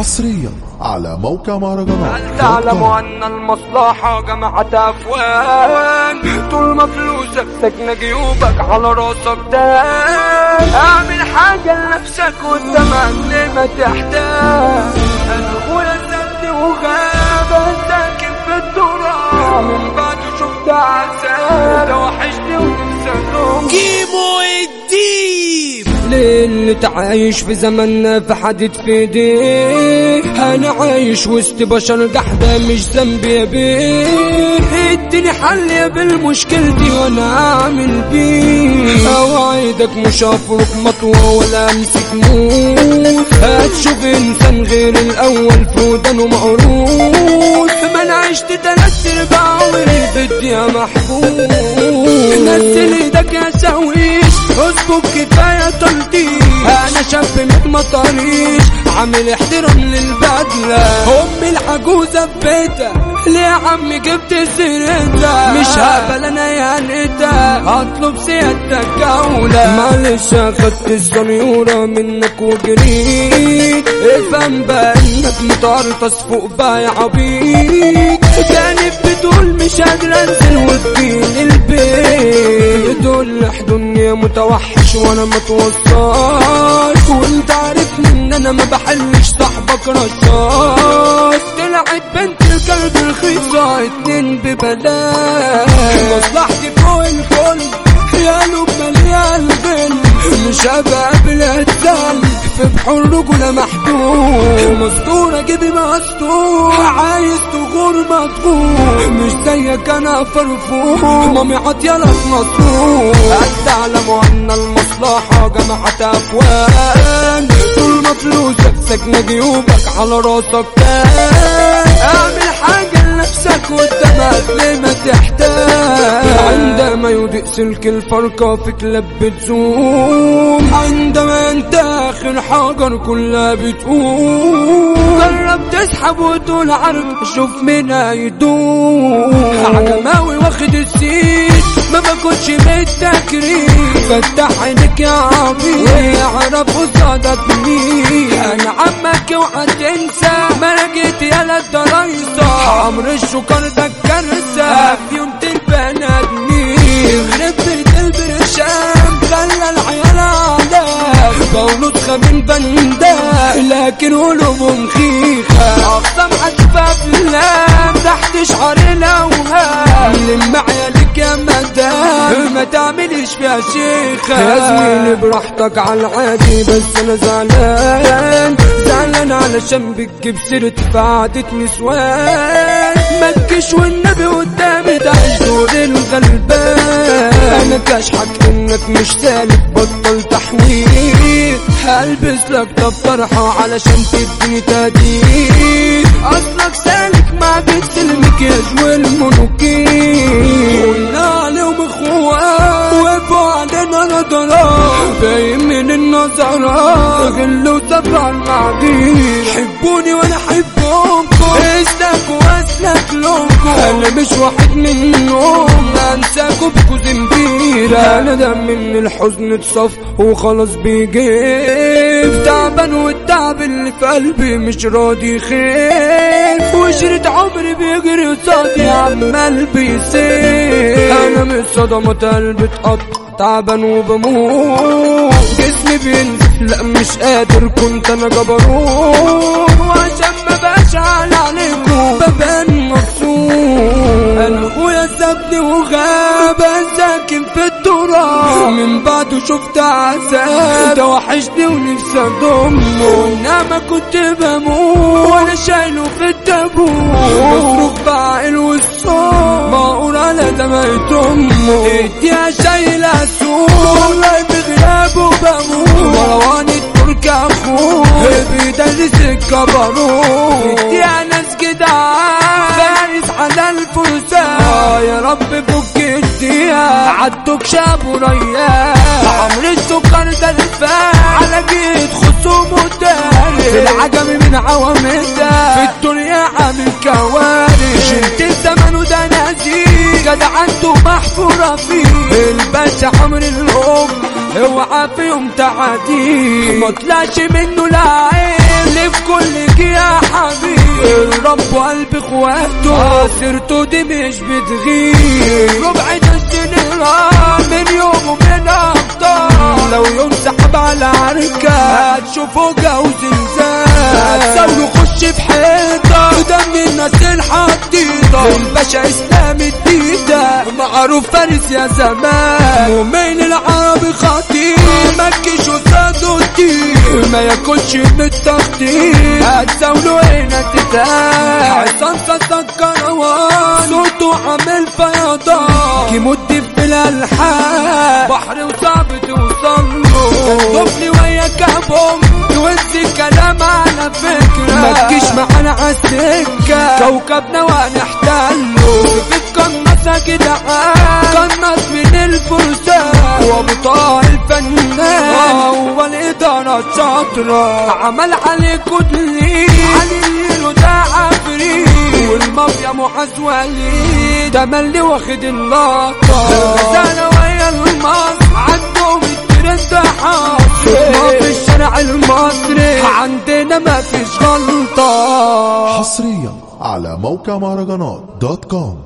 حصريا على موقع مهرجانات هل تعلم أن المصلحة جمعت أفوان طول ما فلوسك سكن جيوبك على راسك دان أعمل حاجة لنفسك قدامك لما تحتاج أنا أخويا سابني وغاب ساكن في التراب من بعد شفت عذاب توحشني ونفسي ليه تعايش في زمننا في ايديه أنا عايش وسط بشر جحدة مش ذنبي يا بيه إديني حل يا بالمشكلتي وأنا اعمل بيه اوعدك مش هفرق مطوة ولا أمسك موت. هتشوف إنسان غير الأول في ودانه ما أنا عشت تلات أرباع عمري بدي محبوب نزل إيدك يا سويش اظبط كفاية تلطيش أنا شاب من مطاريش عامل احترام للبدلة. امي العجوزه في بيتها ليه يا عم جبت سيرتها مش هقبل أنا يا نتا. هطلب سيادتك جوله معلش اخدت الزنيوره منك وجريت. افهم بقى إنك متعرطس فوق بقى يا عبيط. كانت بتقول مش قادر أنزل وتجيني البيت. بتقول احضني يا متوحش وأنا ما توصاش. وانت عارفني إن أنا ما بحلش صاحبك رشاش طلعت بنت الكلب رخيصة اتنين ببلاش. مصلحتي فوق الكل يا لب مليان غل مش هبقى بلا في بحور رجولة محدود. مستورة جيبي مستور عايز تغور مطبوع. مش زيك أنا فرفور مامي عطيالك مصروف هل تعلم أن المصلحة جمعت افوان طول ما فلوسك سكنة جيوبك على راسك تان اعمل حاجة لنفسك قدامك ليه ما تحتاج. عندما يضيء سلك الفرقة في كلاب انت اخر حجر كلها بتقوم جرب تسحب وتقول عرض شوف مين هيدوم. عجماوي واخد السيت ما باكلش بالتكريم فتح عينك يا عبيد ويعرف قصادك مين أنا عمك اوعى تنسى لقيت يالا الدرايسة عمر الشكر ده من بندا لكن قلوبهم خيخة أقسم حسفة فلان تحت شعر الأوهام لم عيالك يا مدام ما تعمليش فيها شيخة. يا زميلي براحتك على العادي بس أنا زعلان. زعلان علشان بتجيب سيرتي في نسوان تجيش والنبي قدامي تعيش دور الغلبان أنا كاشحك إنك مش سالك بطل تحويل. هلبس لك طب طرحة علشان تديني تهديد أصلك سالك ما بتسلمك يا جوال المنوكين. قلنا عليهم اخوان وقفوا علينا نظرات باين من النظرات غل وسبع المعدين حبوني وأنا احبكم اسلك واسلك لكم أنا مش واحد منهم. انساكوا بكوا زنبيرة. أنا دم من الحزن اتصف وخلاص بيجيب تعبان والتعب اللي في قلبي مش راضي خير وشرة عمري بيجري قصادي عمال بيسير أنا من صدمات قلبي اتقطع تعبان وبموت. جسمي بينزف لا مش قادر كنت أنا جبروت. وعشان ما بقاش على عليكم ببان سابني وغاب ساكن في التراب. من بعده شفت عذاب. توحشني ونفسي اضمه انما كنت بموت. وأنا شايله في التابوت مصروف بعقل والصوت. مقور على دمعة امه اديها شايلة سوق والله بغيابه بموت مروان الترك اخوه بيدرس الكبروت اديها ناس جدعان فارس على الفرسان يا رب فك اديها. عدوك شاب وريان عمر السكر ده الفان على جيت خصوم وتاريخ العجم من عوامتها في الدنيا عامل كوارث شلت الزمن وده نزيد جدع انتو محفورة فيه. الباشا عمر الام اوعى في يوم تعدي ما طلعش منه لعين اللي في كل جهة ربوا قلب اخواته سيرته دي مش بتغيب. ربع الجنرال من يوم ومن لو يوم سحب على عركة هتشوفوا جو زلزال هتساوي خش في الناس الحديدة. الباشا إسلام الديدة. معروف فارس يا زمان. ومين العربي خطير. مكش وساده الدين. ما ياكلش من التخطيط. هتساوله هنا تتاك عصام صدق كروان صوته عامل فيضان يمد في الألحان. بحر وصعب توصل له طفلي وياك ابوم توزي كلام على فكرة. كوكبنا قناص يا جدعان قناص من الفرسان. طه الفنان. هو الإدارة شاطرة عمل عليكوا دليل علي ده عفريت. والمافيا معز وليد ده ملي واخد اللقطة. الغزالة ويا المصر عندهم الترند حاصل ما في الشارع المصري. عندنا ما فيش غلطة موقع مهرجانات دوت كوم